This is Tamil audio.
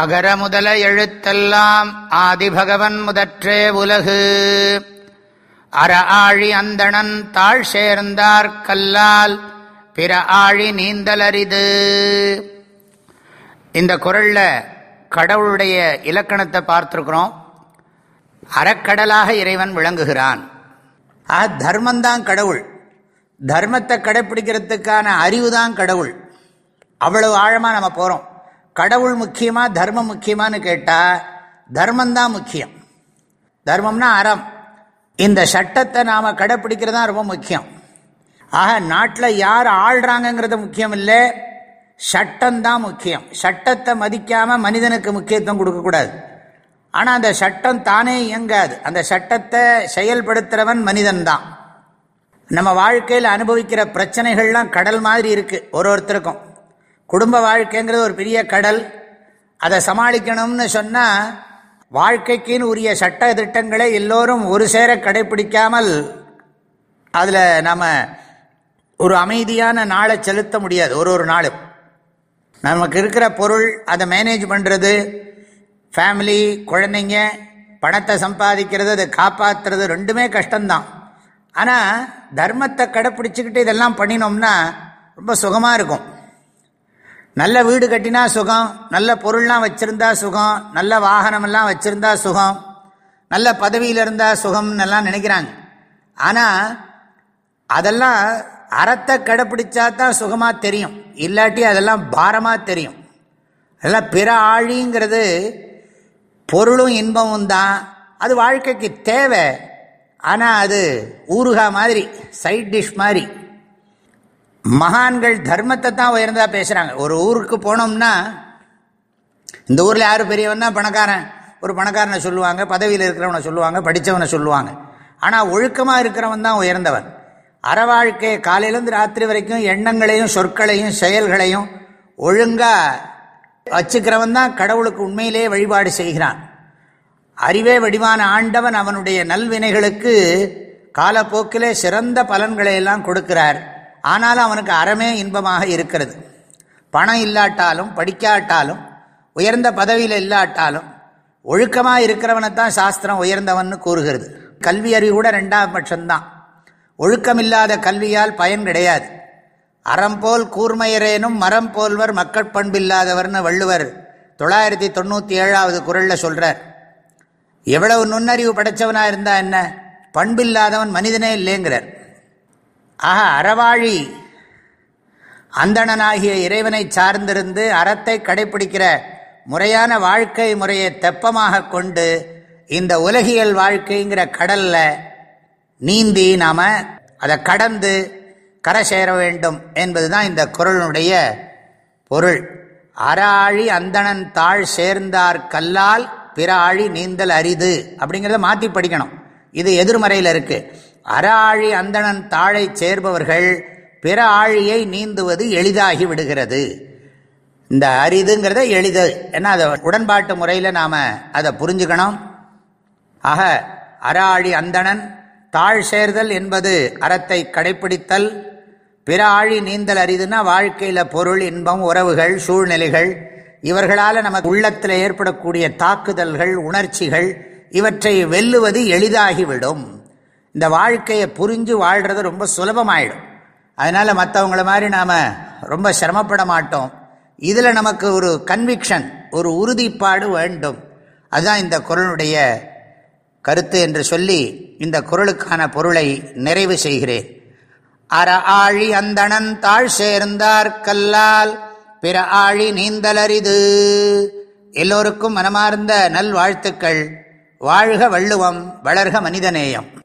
அகர முதல எழுத்தெல்லாம் ஆதிபகவன் முதற்றே உலகு. அற ஆழி அந்தணன் தாழ் சேர்ந்தார் கல்லால் பிற ஆழி நீந்தலரிது. இந்த குரலில் கடவுளுடைய இலக்கணத்தை பார்த்துருக்குறோம். அறக்கடலாக இறைவன் விளங்குகிறான். ஆக தர்மந்தான் கடவுள். தர்மத்தை கடைப்பிடிக்கிறதுக்கான அறிவு தான் கடவுள். அவ்வளவு ஆழமாக நம்ம போகிறோம் கடவுள் முக்கியமா தர்மம் முக்கியமானு கேட்டால் தர்மந்தான் முக்கியம். தர்மம்னா அறம். இந்த சட்டத்தை நாம் கடைப்பிடிக்கிறது தான் ரொம்ப முக்கியம். ஆக நாட்டில் யார் ஆள்றாங்கங்கிறது முக்கியம் இல்லை சட்டம்தான் முக்கியம். சட்டத்தை மதிக்காமல் மனிதனுக்கு முக்கியத்துவம் கொடுக்கக்கூடாது ஆனால் அந்த சட்டம் தானே இயங்காது. அந்த சட்டத்தை செயல்படுத்துகிறவன் மனிதன்தான் நம்ம வாழ்க்கையில் அனுபவிக்கிற பிரச்சனைகள்லாம் கடல் மாதிரி இருக்குது ஒரு ஒருத்தருக்கும். குடும்ப வாழ்க்கைங்கிறது ஒரு பெரிய கடல். அதை சமாளிக்கணும்னு சொன்னால் வாழ்க்கைக்குன்னு உரிய சட்ட திட்டங்களை எல்லோரும் ஒரு சேர கடைபிடிக்காமல் அதில் நாம் ஒரு அமைதியான நாளை செலுத்த முடியாது ஒரு ஒரு நாளும். நமக்கு இருக்கிற பொருள் அதை மேனேஜ் பண்ணுறது ஃபேமிலி குழந்தைங்க பணத்தை சம்பாதிக்கிறது அதை காப்பாற்றுறது ரெண்டுமே கஷ்டம்தான். ஆனால் தர்மத்தை கடைப்பிடிச்சிக்கிட்டு இதெல்லாம் பண்ணினோம்னா ரொம்ப சுகமாக இருக்கும். நல்ல வீடு கட்டினா சுகம் நல்ல பொருள்லாம் வச்சுருந்தா சுகம் நல்ல வாகனமெல்லாம் வச்சுருந்தா சுகம் நல்ல பதவியில் இருந்தால் சுகம்னு எல்லாம் நினைக்கிறாங்க. ஆனால் அதெல்லாம் அறத்தை கடைப்பிடிச்சா தான் சுகமாக தெரியும். இல்லாட்டி அதெல்லாம் பாரமாக தெரியும். அதெல்லாம் பிற ஆழிங்கிறது பொருளும் இன்பமும் தான். அது வாழ்க்கைக்கு தேவை. ஆனால் அது ஊறுகா மாதிரி சைட் டிஷ் மாதிரி. மகான்கள் தர்மத்தை தான் உயர்ந்தா பேசுகிறாங்க ஒரு ஊருக்கு போனோம்னா இந்த ஊரில் யார் பெரியவன்னா பணக்காரன். ஒரு பணக்காரனை சொல்லுவாங்க பதவியில் இருக்கிறவனை சொல்லுவாங்க படித்தவனை சொல்லுவாங்க. ஆனால் ஒழுக்கமாக இருக்கிறவன் தான் உயர்ந்தவன். அற வாழ்க்கை காலையிலேருந்து ராத்திரி வரைக்கும் எண்ணங்களையும் சொற்களையும் செயல்களையும் ஒழுங்காக வச்சுக்கிறவன் தான் கடவுளுக்கு உண்மையிலேயே வழிபாடு செய்கிறான். அறிவே வடிவான ஆண்டவன் அவனுடைய நல்வினைகளுக்கு காலப்போக்கிலே சிறந்த பலன்களை எல்லாம் கொடுக்கிறார். ஆனாலும் அவனுக்கு அறமே இன்பமாக இருக்கிறது. பணம் இல்லாட்டாலும் படிக்காட்டாலும் உயர்ந்த பதவியில் இல்லாட்டாலும் ஒழுக்கமாக இருக்கிறவனை தான் சாஸ்திரம் உயர்ந்தவன் கூறுகிறது. கல்வி அறிவு கூட ரெண்டாம் பட்சம்தான். ஒழுக்கமில்லாத கல்வியால் பயன் கிடையாது. அறம் போல் கூர்மையரேனும் மரம் போல்வர் மக்கட்பண்பில்லாதவர்னு வள்ளுவர் தொள்ளாயிரத்தி தொண்ணூற்றி ஏழாவது குரலில் சொல்கிறார் எவ்வளவு நுண்ணறிவு படைத்தவனாக இருந்தால் என்ன? பண்பில்லாதவன் மனிதனே இல்லைங்கிறார். ஆக அறவாழி. அந்தணனாகிய இறைவனை சார்ந்திருந்து அறத்தை கடைபிடிக்கிற முறையான வாழ்க்கை முறையை தெப்பமாக கொண்டு இந்த உலகியல் வாழ்க்கைங்கிற கடல்ல நீந்தி நாம் அதை கடந்து கரை சேர வேண்டும் என்பதுதான் இந்த குரலுடைய பொருள். அறாழி அந்தணன் தாழ் சேர்ந்தார் கல்லால் பிற ஆழி நீந்தல் அரிது அப்படிங்கிறத மாற்றி படிக்கணும். இது எதிர்மறையில் இருக்குது அறாழி அந்தணன் தாழை சேர்பவர்கள் பிற ஆழியை நீந்துவது எளிதாகி விடுகிறது இந்த அரிதுங்கிறத எளிது ஏன்னா அதை உடன்பாட்டு முறையில் நாம் அதை புரிஞ்சுக்கணும். ஆக அறாழி அந்தணன் தாழ் சேர்தல் என்பது அறத்தை கடைப்பிடித்தல் பிற ஆழி நீந்தல் அரிதுன்னா வாழ்க்கையில் பொருள் இன்பம் உறவுகள் சூழ்நிலைகள் இவர்களால் நமக்கு உள்ளத்தில் ஏற்படக்கூடிய தாக்குதல்கள் உணர்ச்சிகள் இவற்றை வெல்லுவது எளிதாகிவிடும். இந்த வாழ்க்கையை புரிஞ்சு வாழ்கிறது ரொம்ப சுலபமாயிடும். அதனால் மற்றவங்கள மாதிரி நாம் ரொம்ப சிரமப்பட மாட்டோம். இதில் நமக்கு ஒரு கன்விக்ஷன் ஒரு உறுதிப்பாடு வேண்டும். அதுதான் இந்த குரலுடைய கருத்து என்று சொல்லி இந்த குரலுக்கான பொருளை நிறைவு செய்கிறேன். அற ஆழி அந்தணன் தாழ் சேர்ந்தார் கல்லால் பிற ஆழி நீந்தலரிது. எல்லோருக்கும் மனமார்ந்த நல்வாழ்த்துக்கள். வாழ்க வள்ளுவம் வளர்க மனிதநேயம்.